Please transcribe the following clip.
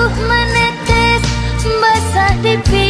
Untuk menetes basah di pipi